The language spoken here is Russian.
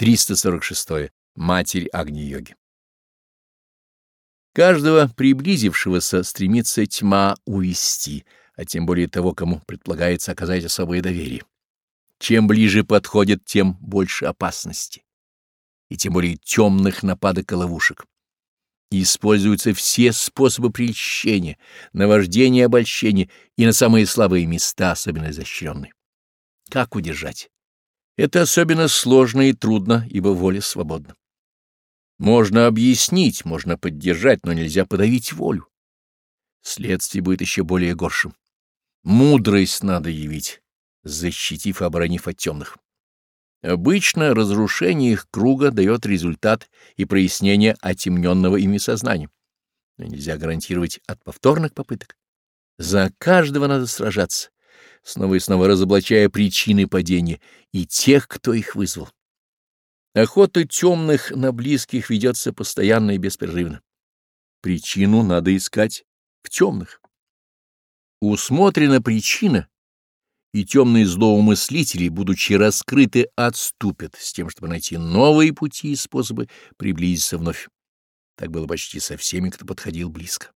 346. Матерь Агни-йоги. Каждого приблизившегося стремится тьма увести, а тем более того, кому предполагается оказать особое доверие. Чем ближе подходит, тем больше опасности, и тем более темных нападок и ловушек. Используются все способы прельщения, наваждения и обольщения и на самые слабые места, особенно изощренные. Как удержать? Это особенно сложно и трудно, ибо воля свободна. Можно объяснить, можно поддержать, но нельзя подавить волю. Следствие будет еще более горшим. Мудрость надо явить, защитив и оборонив от темных. Обычно разрушение их круга дает результат и прояснение отемненного ими сознания. Но нельзя гарантировать от повторных попыток. За каждого надо сражаться, снова и снова разоблачая причины падения и тех, кто их вызвал. Охота темных на близких ведется постоянно и беспрерывно. Причину надо искать в темных. Усмотрена причина, и темные злоумыслители, будучи раскрыты, отступят с тем, чтобы найти новые пути и способы приблизиться вновь. Так было почти со всеми, кто подходил близко.